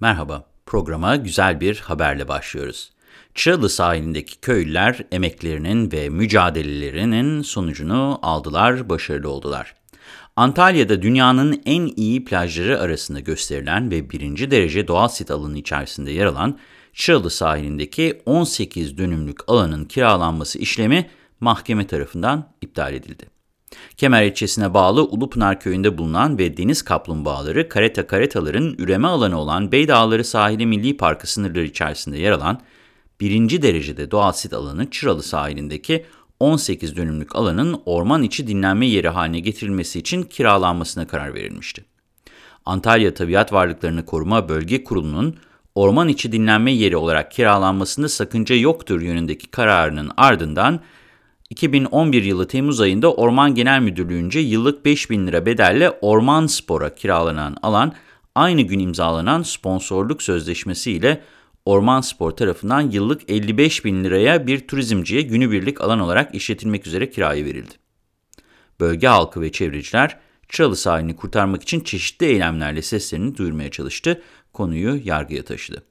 Merhaba, programa güzel bir haberle başlıyoruz. Çıralı sahilindeki köylüler emeklerinin ve mücadelelerinin sonucunu aldılar, başarılı oldular. Antalya'da dünyanın en iyi plajları arasında gösterilen ve birinci derece doğal sit alanı içerisinde yer alan Çıralı sahilindeki 18 dönümlük alanın kiralanması işlemi mahkeme tarafından iptal edildi. Kemer ilçesine bağlı Ulupınar köyünde bulunan ve deniz kaplumbağaları kareta karetaların üreme alanı olan Beydağları Sahili Milli Parkı sınırları içerisinde yer alan birinci derecede doğal sit alanı Çıralı sahilindeki 18 dönümlük alanın orman içi dinlenme yeri haline getirilmesi için kiralanmasına karar verilmişti. Antalya Tabiat Varlıklarını Koruma Bölge Kurulu'nun orman içi dinlenme yeri olarak kiralanmasında sakınca yoktur yönündeki kararının ardından 2011 yılı Temmuz ayında Orman Genel Müdürlüğü'nce yıllık 5 bin lira bedelle Orman Spor'a kiralanan alan aynı gün imzalanan sponsorluk sözleşmesi ile Orman Spor tarafından yıllık 55 bin liraya bir turizmciye günübirlik alan olarak işletilmek üzere kiraya verildi. Bölge halkı ve çevreciler Çıralı sahilini kurtarmak için çeşitli eylemlerle seslerini duyurmaya çalıştı, konuyu yargıya taşıdı.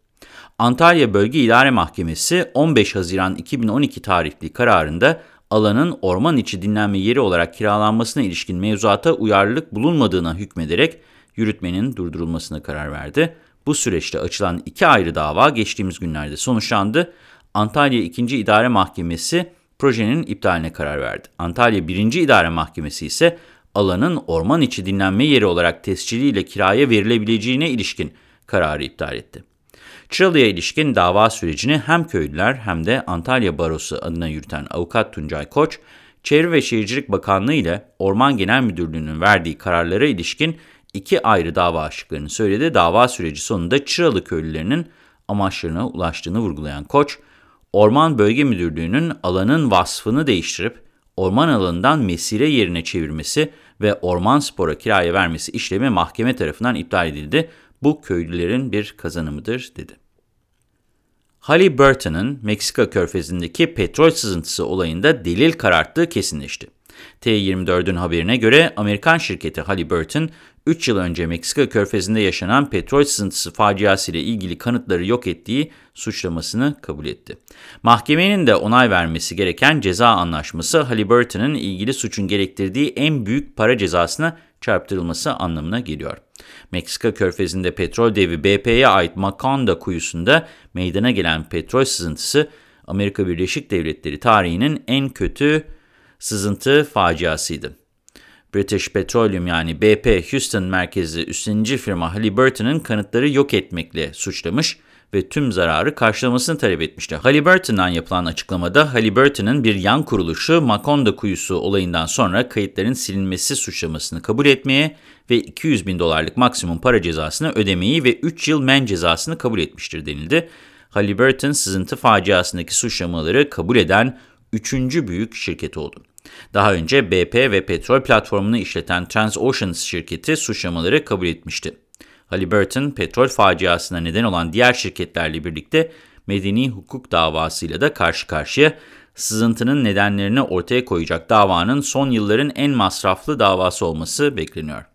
Antalya Bölge İdare Mahkemesi 15 Haziran 2012 tarihli kararında alanın orman içi dinlenme yeri olarak kiralanmasına ilişkin mevzuata uyarlılık bulunmadığına hükmederek yürütmenin durdurulmasına karar verdi. Bu süreçte açılan iki ayrı dava geçtiğimiz günlerde sonuçlandı. Antalya 2. İdare Mahkemesi projenin iptaline karar verdi. Antalya 1. İdare Mahkemesi ise alanın orman içi dinlenme yeri olarak tesciliyle kiraya verilebileceğine ilişkin kararı iptal etti. Çıralı'ya ilişkin dava sürecini hem köylüler hem de Antalya Barosu adına yürüten avukat Tuncay Koç, Çevre ve Şehircilik Bakanlığı ile Orman Genel Müdürlüğü'nün verdiği kararlara ilişkin iki ayrı dava açtıklarını söyledi. Dava süreci sonunda Çıralı köylülerinin amaçlarına ulaştığını vurgulayan Koç, Orman Bölge Müdürlüğü'nün alanın vasfını değiştirip orman alanından mesire yerine çevirmesi ve orman spora kiraya vermesi işlemi mahkeme tarafından iptal edildi. Bu köylülerin bir kazanımıdır dedi. Halliburton'ın Meksika körfezindeki petrol sızıntısı olayında delil kararttığı kesinleşti. T24'ün haberine göre Amerikan şirketi Halliburton, 3 yıl önce Meksika körfezinde yaşanan petrol sızıntısı faciası ilgili kanıtları yok ettiği suçlamasını kabul etti. Mahkemenin de onay vermesi gereken ceza anlaşması Halliburton'ın ilgili suçun gerektirdiği en büyük para cezasına çarptırılması anlamına geliyor. Meksika körfezinde petrol devi BP'ye ait Macondo kuyusunda meydana gelen petrol sızıntısı Amerika Birleşik Devletleri tarihinin en kötü sızıntı faciasıydı. British Petroleum yani BP Houston merkezli üstlenici firma Halliburton'ın kanıtları yok etmekle suçlamış ve tüm zararı karşılamasını talep etmişti. Halliburton'dan yapılan açıklamada Halliburton'ın bir yan kuruluşu Macondo kuyusu olayından sonra kayıtların silinmesi suçlamasını kabul etmeye ve 200 bin dolarlık maksimum para cezasını ödemeyi ve 3 yıl men cezasını kabul etmiştir denildi. Halliburton sızıntı faciasındaki suçlamaları kabul eden 3. büyük şirket oldu. Daha önce BP ve petrol platformunu işleten Transocean şirketi suçlamaları kabul etmişti. Halliburton, petrol faciasına neden olan diğer şirketlerle birlikte medeni hukuk davasıyla da karşı karşıya sızıntının nedenlerini ortaya koyacak davanın son yılların en masraflı davası olması bekleniyor.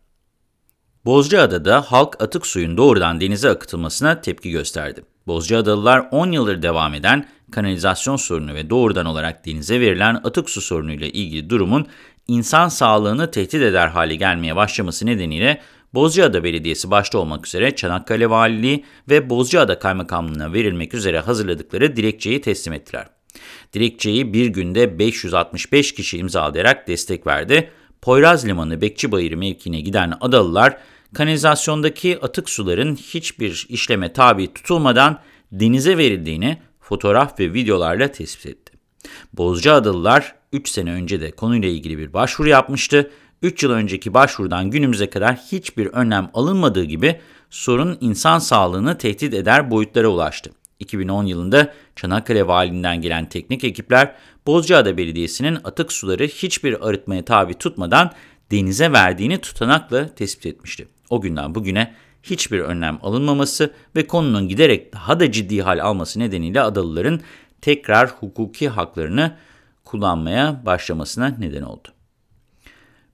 Bozcaada'da halk atık suyun doğrudan denize akıtılmasına tepki gösterdi. Bozcaadalılar 10 yıldır devam eden kanalizasyon sorunu ve doğrudan olarak denize verilen atık su sorunuyla ilgili durumun insan sağlığını tehdit eder hale gelmeye başlaması nedeniyle Bozcaada Belediyesi başta olmak üzere Çanakkale Valiliği ve Bozcaada Kaymakamlığı'na verilmek üzere hazırladıkları dilekçeyi teslim ettiler. Dilekçeyi bir günde 565 kişi imzalayarak destek verdi. Poyraz Limanı Bekçibayırı mevkine giden Adalılar, kanalizasyondaki atık suların hiçbir işleme tabi tutulmadan denize verildiğini fotoğraf ve videolarla tespit etti. Bozcaadalılar 3 sene önce de konuyla ilgili bir başvuru yapmıştı 3 yıl önceki başvurudan günümüze kadar hiçbir önlem alınmadığı gibi sorun insan sağlığını tehdit eder boyutlara ulaştı. 2010 yılında Çanakkale Valiliğinden gelen teknik ekipler Bozcaada Belediyesi'nin atık suları hiçbir arıtmaya tabi tutmadan denize verdiğini tutanakla tespit etmişti. O günden bugüne hiçbir önlem alınmaması ve konunun giderek daha da ciddi hal alması nedeniyle adalıların tekrar hukuki haklarını kullanmaya başlamasına neden oldu.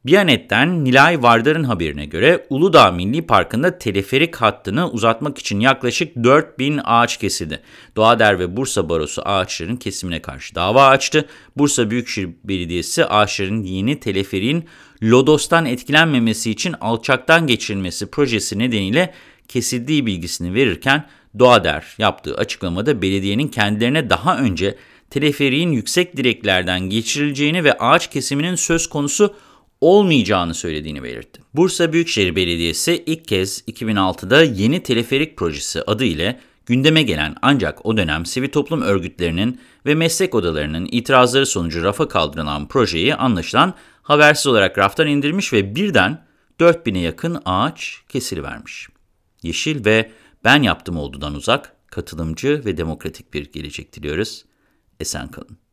Biyanet'ten Nilay Vardar'ın haberine göre Uludağ Milli Parkı'nda teleferik hattını uzatmak için yaklaşık 4000 ağaç kesildi. Doğader ve Bursa Barosu ağaçların kesimine karşı dava açtı. Bursa Büyükşehir Belediyesi ağaçların yeni teleferiğin Lodos'tan etkilenmemesi için alçaktan geçirilmesi projesi nedeniyle kesildiği bilgisini verirken Doğader yaptığı açıklamada belediyenin kendilerine daha önce teleferiğin yüksek direklerden geçirileceğini ve ağaç kesiminin söz konusu olmayacağını söylediğini belirtti. Bursa Büyükşehir Belediyesi ilk kez 2006'da yeni teleferik projesi adı ile gündeme gelen ancak o dönem sivil toplum örgütlerinin ve meslek odalarının itirazları sonucu rafa kaldırılan projeyi anlaşılan habersiz olarak raftan indirmiş ve birden 4000'e yakın ağaç kesilivermiş. Yeşil ve ben yaptım oldudan uzak, katılımcı ve demokratik bir gelecek diliyoruz. Esen kalın.